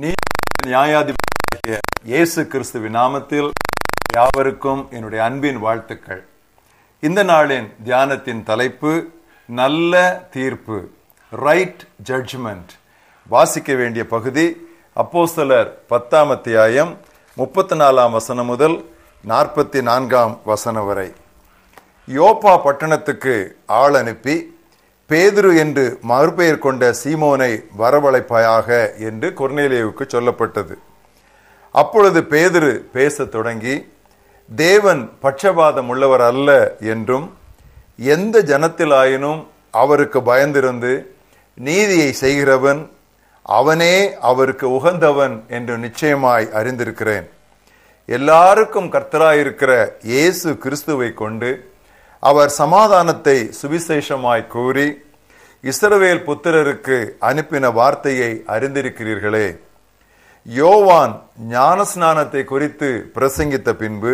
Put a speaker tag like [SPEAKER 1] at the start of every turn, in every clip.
[SPEAKER 1] நீ நியாயாதிபதியாகிய இயேசு கிறிஸ்துவின் நாமத்தில் யாவருக்கும் என்னுடைய அன்பின் வாழ்த்துக்கள். இந்த நாளின் தியானத்தின் தலைப்பு நல்ல தீர்ப்பு ரைட் ஜட்ஜ்மெண்ட் வாசிக்க வேண்டிய பகுதி அப்போஸ்தலர் பத்தாம் அத்தியாயம் முப்பத்தி நாலாம் வசனம் முதல் நாற்பத்தி நான்காம் வசனம் வரை. யோப்பா பட்டணத்துக்கு ஆள் அனுப்பி பேதுரு என்று மறுபெயர் கொண்ட சீமோனை வரவழைப்பாயாக என்று கொர்நேலியுவுக்கு சொல்லப்பட்டது. அப்பொழுது பேதுரு பேசத் தொடங்கி தேவன் பட்சபாதம் உள்ளவர் அல்ல என்றும் எந்த ஜனத்திலாயினும் அவருக்கு பயந்திருந்து நீதியை செய்கிறவன் அவனே அவருக்கு உகந்தவன் என்று நிச்சயமாய் அறிந்திருக்கிறேன். எல்லாருக்கும் கர்த்தராயிருக்கிற இயேசு கிறிஸ்துவை கொண்டு அவர் சமாதானத்தை சுவிசேஷமாய் கூறி இஸ்ரவேல் புத்திரருக்கு அனுப்பின வார்த்தையை அறிந்திருக்கிறீர்களே. யோவான் ஞானஸ்நானத்தை குறித்து பிரசங்கித்த பின்பு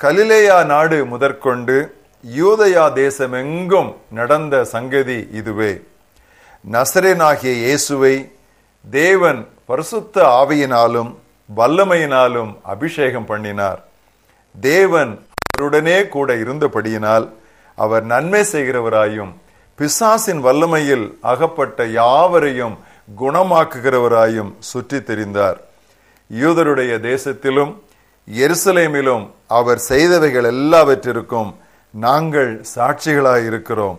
[SPEAKER 1] கலிலேயா நாடு முதற்கொண்டு யூதயா தேசமெங்கும் நடந்த சங்கதி இதுவே. நசரேனாகிய இயேசுவை தேவன் பரிசுத்த ஆவியினாலும் வல்லமையினாலும் அபிஷேகம் பண்ணினார். தேவன் அவருடனே கூட இருந்தபடியினால் அவர் நன்மை செய்கிறவராயும் பிசாசின் வல்லமையில் அகப்பட்ட யாவரையும் குணமாக்குகிறவராயும் சுற்றி தெரிந்தார். யூதருடைய தேசத்திலும் எருசலேமிலும் அவர் செய்தவைகள் எல்லாவற்றிற்கும் நாங்கள் சாட்சிகளாய் இருக்கிறோம்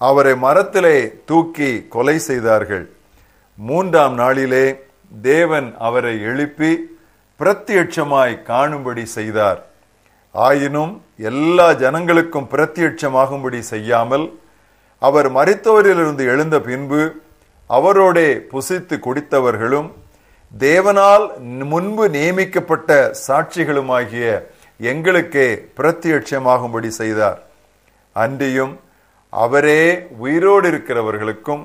[SPEAKER 1] அவரை மரத்திலே தூக்கி கொலை செய்தார்கள். மூன்றாம் நாளிலே தேவன் அவரை எழுப்பி பிரத்யட்சமாய் காணும்படி செய்தார். ஆயினும் எல்லா ஜனங்களுக்கும் பிரத்யட்சமாகும்படி செய்யாமல் அவர் மறித்தவரிலிருந்து எழுந்த பின்பு அவரோடே புசித்து குடித்தவர்களும் தேவனால் முன்பு நியமிக்கப்பட்ட சாட்சிகளுமாகிய எங்களுக்கே பிரத்யட்சமாகும்படி செய்தார். அன்றியும் அவரே உயிரோடு இருக்கிறவர்களுக்கும்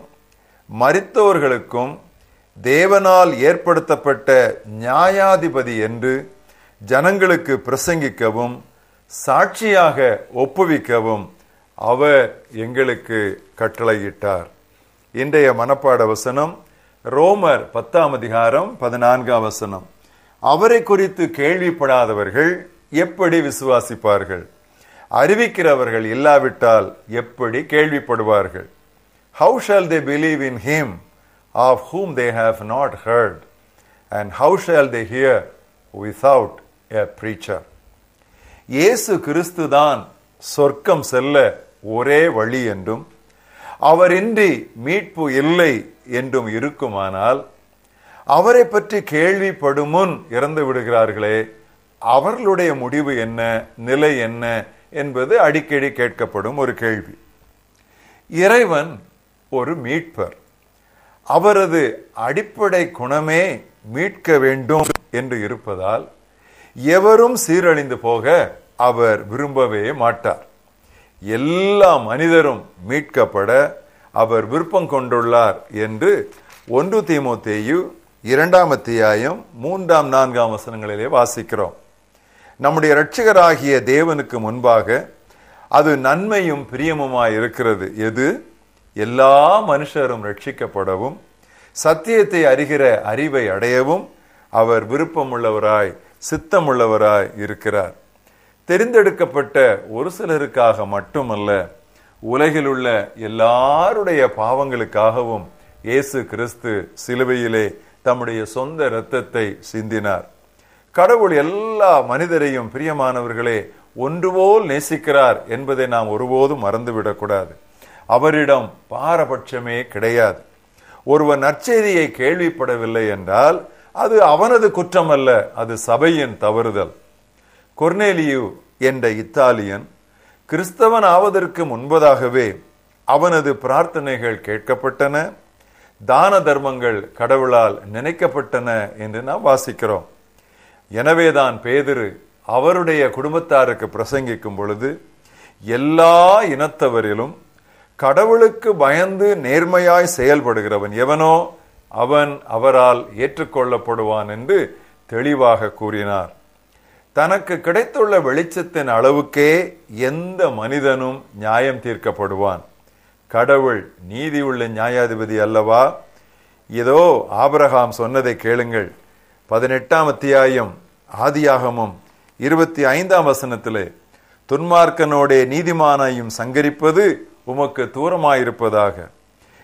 [SPEAKER 1] மறித்தவர்களுக்கும் தேவனால் ஏற்படுத்தப்பட்ட நியாயாதிபதி என்று ஜனங்களுக்கு பிரசங்கிக்கவும் சாட்சியாக ஒப்புவிக்கவும் அவர் எங்களுக்கு கட்டளையிட்டார். இன்றைய மனப்பாட வசனம் ரோமர் பத்தாம் அதிகாரம் பதினான்காம் வசனம். அவரை குறித்து கேள்விப்படாதவர்கள் எப்படி விசுவாசிப்பார்கள்? அறிவிக்கிறவர்கள் இல்லாவிட்டால் எப்படி கேள்விப்படுவார்கள்? How shall they believe in him of whom they have not heard and how shall they hear without a preacher இயேசு கிறிஸ்துதான் சொர்க்கம் செல்ல ஒரே வழி என்றும் அவரின்றி மீட்பு இல்லை என்றும் இருக்குமானால் அவரை பற்றி கேள்விப்படும் முன் இறந்து விடுகிறார்களே அவர்களுடைய முடிவு என்ன நிலை என்ன என்பது அடிக்கடி கேட்கப்படும் ஒரு கேள்வி. இறைவன் ஒரு மீட்பர். அவரது அடிப்படை குணமே மீட்க வேண்டும் என்று இருப்பதால் எவரும் சீரழிந்து போக அவர் விரும்பவே மாட்டார். எல்லா மனிதரும் மீட்கப்பட அவர் விருப்பம் கொண்டுள்ளார் என்று ஒன்று தீமோத்தேயு இரண்டாம் அத்தியாயம் மூன்றாம் நான்காம் வசனங்களிலே வாசிக்கிறோம். நம்முடைய இரட்சகராகிய தேவனுக்கு முன்பாக அது நன்மையும் பிரியமுமாய் இருக்கிறது. எது? எல்லா மனுஷரும் ரட்சிக்கப்படவும் சத்தியத்தை அறிகிற அறிவை அடையவும் அவர் விருப்பமுள்ளவராய் சித்தமுள்ளவராய் இருக்கிறார். தெரிந்தெடுக்கப்பட்ட ஒரு சிலருக்காக மட்டுமல்ல உலகில் உள்ள எல்லாருடைய பாவங்களுக்காகவும் இயேசு கிறிஸ்து சிலுவையிலே தம்முடைய சொந்த இரத்தத்தை சிந்தினார். கடவுள் எல்லா மனிதரையும் பிரியமானவர்களே ஒன்றுபோல் நேசிக்கிறார் என்பதை நாம் ஒருபோதும் மறந்துவிடக்கூடாது. அவரிடம் பாரபட்சமே கிடையாது. ஒருவர் நற்செய்தியை கேள்விப்படவில்லை என்றால் அது அவனது குற்றம் அல்ல அது சபையின் தவறுதல். கொர்னேலியு என்ற இத்தாலியன் கிறிஸ்தவன் ஆவதற்கு முன்பதாகவே அவனது பிரார்த்தனைகள் கேட்கப்பட்டன தான தர்மங்கள் கடவுளால் நினைக்கப்பட்டன என்று நாம் வாசிக்கிறோம். எனவேதான் பேதிரு அவருடைய குடும்பத்தாருக்கு பிரசங்கிக்கும் பொழுது எல்லா இனத்தவரிலும் கடவுளுக்கு பயந்து நேர்மையாய் செயல்படுகிறவன் எவனோ அவன் அவரால் ஏற்றுக்கொள்ளப்படுவான் என்று தெளிவாக கூறினார். தனக்கு கிடைத்துள்ள வெளிச்சத்தின் அளவுக்கே எந்த மனிதனும் நியாயம் தீர்க்கப்படுவான். கடவுள் நீதி உள்ள நியாயாதிபதி அல்லவா? இதோ ஆபரகாம் சொன்னதை கேளுங்கள். பதினெட்டாம் அத்தியாயம் ஆதியாகமும் இருபத்தி ஐந்தாம் வசனத்திலே துன்மார்க்கனோடே நீதிமானையும் சங்கரிப்பது உமக்கு தூரமாயிருப்பதாக.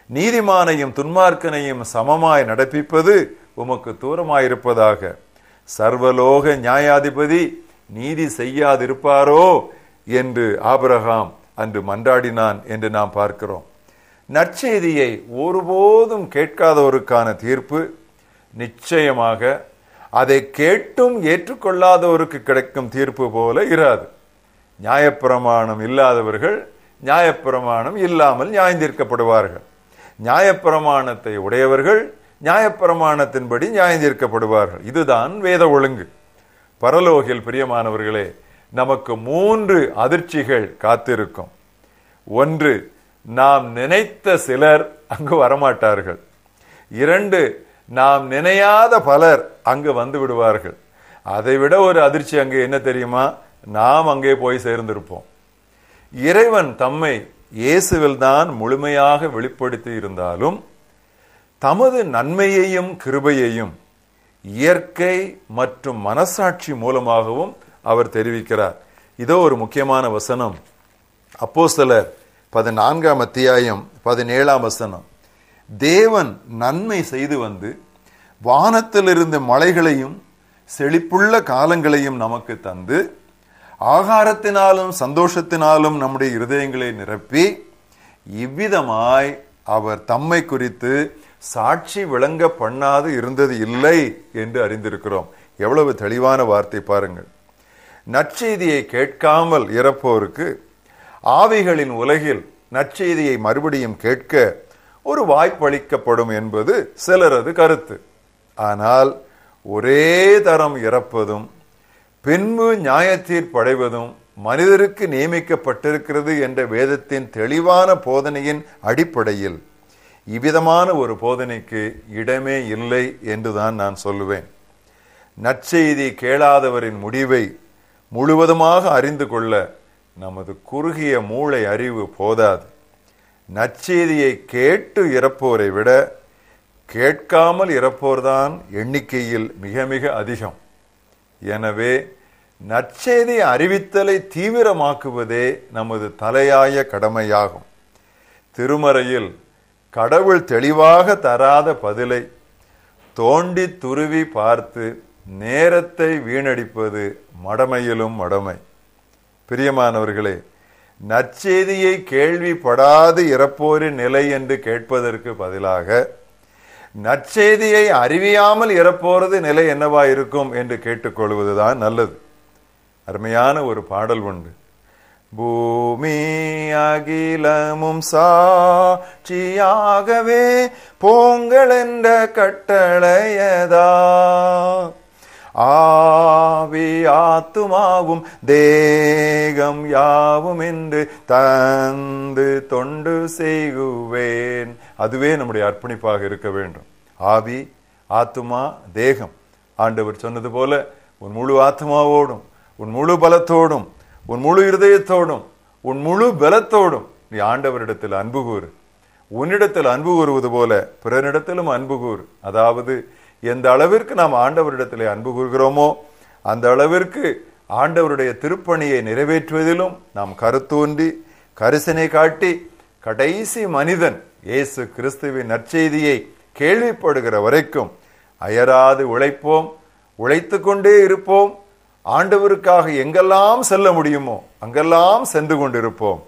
[SPEAKER 1] நீதிமானையும் துன்மார்க்கனையும் சமமாய் நடப்பிப்பது உமக்கு தூரமாயிருப்பதாக. சர்வலோக நியாயாதிபதி நீதி செய்யாதிருப்பாரோ என்று ஆபரகாம் அன்று மன்றாடினான் என்று நாம் பார்க்கிறோம். நற்செய்தியை ஒருபோதும் கேட்காதோருக்கான தீர்ப்பு நிச்சயமாக அதை கேட்டும் ஏற்றுக்கொள்ளாதவருக்கு கிடைக்கும் தீர்ப்பு போல இராது. நியாயப்பிரமாணம் இல்லாதவர்கள் நியாயப்பிரமாணம் இல்லாமல் நியாயந்தீர்க்கப்படுவார்கள். நியாயப்பிரமாணத்தை உடையவர்கள் நியாயப்பிரமாணத்தின்படி நியாயந்தீர்க்கப்படுவார்கள் இதுதான் வேத ஒழுங்கு. பரலோகில் பிரியமானவர்களே நமக்கு மூன்று அதிர்ச்சிகள் காத்திருக்கும். ஒன்று நாம் நினைத்த சிலர் அங்கு வரமாட்டார்கள். இரண்டு நாம் நினையாத பலர் அங்கு வந்து விடுவார்கள். அதை விட ஒரு அதிர்ச்சி அங்கே என்ன தெரியுமா? நாம் அங்கே போய் சேர்ந்திருப்போம். இறைவன் தம்மை இயேசுவில் தான் முழுமையாக வெளிப்படுத்தி இருந்தாலும் தமது நன்மையையும் கிருபையையும் இயற்கை மற்றும் மனசாட்சி மூலமாகவும் அவர் தெரிவிக்கிறார். இதோ ஒரு முக்கியமான வசனம். அப்போ சிலர் பதினான்காம் அத்தியாயம் பதினேழாம் வசனம். தேவன் நன்மை செய்து வந்து வானத்திலிருந்து மலைகளையும் செழிப்புள்ள காலங்களையும் நமக்கு தந்து ஆகாரத்தினாலும் சந்தோஷத்தினாலும் நம்முடைய இருதயங்களை நிரப்பி இவ்விதமாய் அவர் தம்மை குறித்து சாட்சி விளங்க பண்ணாது இருந்தது இல்லை என்று அறிந்திருக்கிறோம். எவ்வளவு தெளிவான வார்த்தை பாருங்கள். நற்செய்தியை கேட்காமல் இறப்போருக்கு ஆவிகளின் உலகில் நற்செய்தியை மறுபடியும் கேட்க ஒரு வாய்ப்பளிக்கப்படும் என்பது சிலரது கருத்து. ஆனால் ஒரே தரம் இறப்பதும் பின்பு நியாயத்தீர்ப்படைவதும் மனிதருக்கு நியமிக்கப்பட்டிருக்கிறது என்ற வேதத்தின் தெளிவான போதனையின் அடிப்படையில். இவ்விதமான ஒரு போதனைக்கு இடமே இல்லை என்றுதான் நான் சொல்லுவேன். நற்செய்தி கேளாதவரின் முடிவை முழுவதுமாக அறிந்து கொள்ள நமது குறுகிய மூளை அறிவு போதாது. நற்செய்தியை கேட்டு இறப்போரை விட கேட்காமல் இறப்போர்தான் எண்ணிக்கையில் மிக மிக அதிகம். எனவே நற்செய்தி அறிவித்தலை தீவிரமாக்குவதே நமது தலையாய கடமையாகும். திருமறையில் கடவுள் தெளிவாக தராத பதிலை தோண்டி துருவி பார்த்து நேரத்தை வீணடிப்பது மடமையிலும் மடமை. பிரியமானவர்களே நற்செய்தியை கேள்விப்படாது இறப்போரின் நிலை என்று கேட்பதற்கு பதிலாக நற்செய்தியை அறிவியாமல் இறப்போறது நிலை என்னவா இருக்கும் என்று கேட்டுக்கொள்வதுதான் நல்லது. அருமையான ஒரு பாடல் உண்டு. பூமி அகிலமும் சாட்சியாகவே போங்கள் என்ற கட்டளையதா? ஆவி ஆத்துமாவும் தேகம் யாவும் என்று தந்து தொண்டு செய்குவேன். அதுவே நம்முடைய அர்ப்பணிப்பாக இருக்க வேண்டும். ஆவி ஆத்துமா தேகம். ஆண்டவர் சொன்னது போல உன் முழு ஆத்மாவோடும் உன் முழு பலத்தோடும் உன் முழு இருதயத்தோடும் உன் முழு பலத்தோடும் நீ ஆண்டவரிடத்தில் அன்பு கூறு. உன்னிடத்தில் அன்பு கூறுவது போல பிறனிடத்திலும் அன்பு கூறு. அதாவது எந்த அளவிற்கு நாம் ஆண்டவரிடத்திலே அன்பு கூறுகிறோமோ அந்த அளவிற்கு ஆண்டவருடைய திருப்பணியை நிறைவேற்றுவதிலும் நாம் கருத்தோன்றி கரிசனை காட்டி கடைசி மனிதன் இயேசு கிறிஸ்துவின் நற்செய்தியை கேள்விப்படுகிற வரைக்கும் அயராது உழைப்போம் உழைத்து கொண்டே இருப்போம். ஆண்டவருக்காக எங்கெல்லாம் செல்ல முடியுமோ அங்கெல்லாம் சென்று கொண்டிருப்போம்.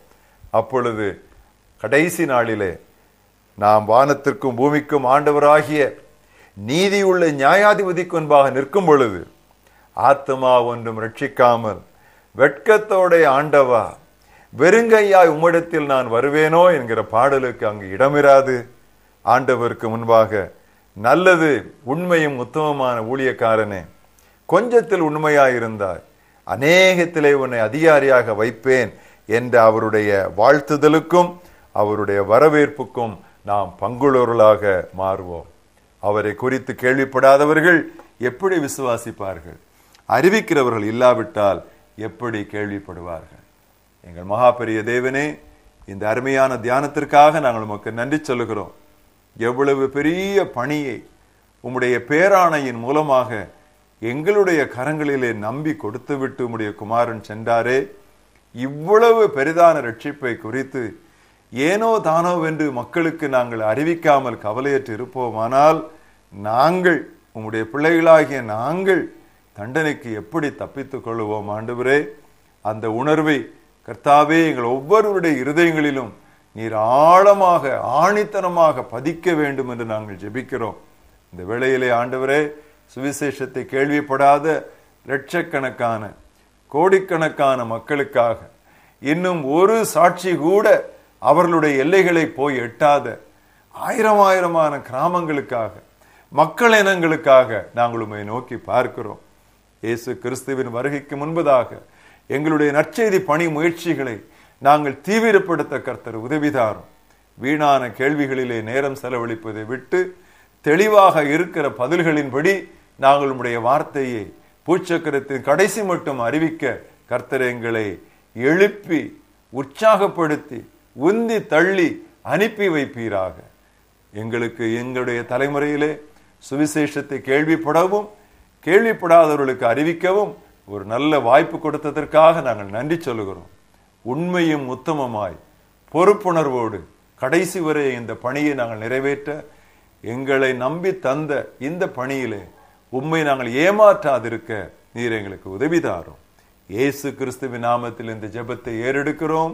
[SPEAKER 1] அப்பொழுது கடைசி நாளிலே நாம் வானத்திற்கும் பூமிக்கும் ஆண்டவராகிய நீதியுள்ள நியாயாதிபதிக்கு முன்பாக நிற்கும் பொழுது ஆத்மா ஒன்றும் ரட்சிக்காமல் வெட்கத்தோடைய ஆண்டவா வெறுங்கையாய் உம்மிடத்தில் நான் வருவேனோ என்கிற பாடலுக்கு அங்கு இடமிராது. ஆண்டவருக்கு முன்பாக நல்லது உண்மையும் உத்தமமான ஊழியக்காரனே கொஞ்சத்தில் உண்மையாயிருந்தாய். அநேகத்திலே உன்னை அதிகாரியாக வைப்பேன் என்ற அவருடைய வாழ்த்துதலுக்கும் அவருடைய வரவேற்புக்கும் நாம் பங்குள்ளவர்களாக மாறுவோம். அவரை குறித்து கேள்விப்படாதவர்கள் எப்படி விசுவாசிப்பார்கள்? அறிவிக்கிறவர்கள் இல்லாவிட்டால் எப்படி கேள்விப்படுவார்கள்? எங்கள் மகாபெரிய தேவனே இந்த அருமையான தியானத்திற்காக நாங்கள் உமக்கு நன்றி சொல்லுகிறோம். எவ்வளவு பெரிய பணியை உம்முடைய பேராணையின் மூலமாக எங்களுடைய கரங்களிலே நம்பி கொடுத்துவிட்டு உம்முடைய குமாரன் சென்றாரே. இவ்வளவு பெரிதான ரட்சிப்பை குறித்து ஏனோ தானோ என்று மக்களுக்கு நாங்கள் அறிவிக்காமல் கவலையற்று இருப்போமானால் நாங்கள் உம்முடைய பிள்ளைகளாகிய நாங்கள் தண்டனைக்கு எப்படி தப்பித்துக் கொள்ளுவோம் ஆண்டுவரே? அந்த உணர்வை கர்த்தாவே எங்கள் ஒவ்வொருவருடைய இருதயங்களிலும் நீர் ஆழமாக ஆணித்தனமாக பதிக்க வேண்டும் என்று நாங்கள் ஜெபிக்கிறோம். இந்த வேளையிலே ஆண்டவரே சுவிசேஷத்தை கேள்விப்படாத லட்சக்கணக்கான கோடிக்கணக்கான மக்களுக்காக இன்னும் ஒரு சாட்சி கூட அவர்களுடைய எல்லைகளை போய் எட்டாத ஆயிரம் ஆயிரமான கிராமங்களுக்காக மக்கள் இனங்களுக்காக நாங்கள் உண்மை நோக்கி பார்க்கிறோம். இயேசு கிறிஸ்துவின் வருகைக்கு முன்பதாக எங்களுடைய நற்செய்தி பணி முயற்சிகளை நாங்கள் தீவிரப்படுத்த கர்த்தர் உதவிதாரும். வீணான கேள்விகளிலே நேரம் செலவழிப்பதை விட்டு தெளிவாக இருக்கிற பதில்களின்படி நாங்கள் உடைய வார்த்தையை பூச்சக்கரத்தின் கடைசி மட்டும் அறிவிக்க கர்த்தர் எங்களை எழுப்பி உற்சாகப்படுத்தி உந்தி தள்ளி அனுப்பி வைப்பீராக. எங்களுக்கு எங்களுடைய தலைமுறையிலே சுவிசேஷத்தை கேள்விப்படவும் கேள்விப்படாதவர்களுக்கு அறிவிக்கவும் ஒரு நல்ல வாய்ப்பு கொடுத்ததற்காக நாங்கள் நன்றி சொல்லுகிறோம். உண்மையும் உத்தமமாய் பொறுப்புணர்வோடு கடைசி வரை இந்த பணியை நாங்கள் நிறைவேற்ற எங்களை நம்பி தந்த இந்த பணியிலே உண்மை நாங்கள் ஏமாற்றாதிருக்க நீர் எங்களுக்கு உதவிதாரும். இயேசு கிறிஸ்துவின் நாமத்தில் இந்த ஜெபத்தை ஏறெடுக்கிறோம்.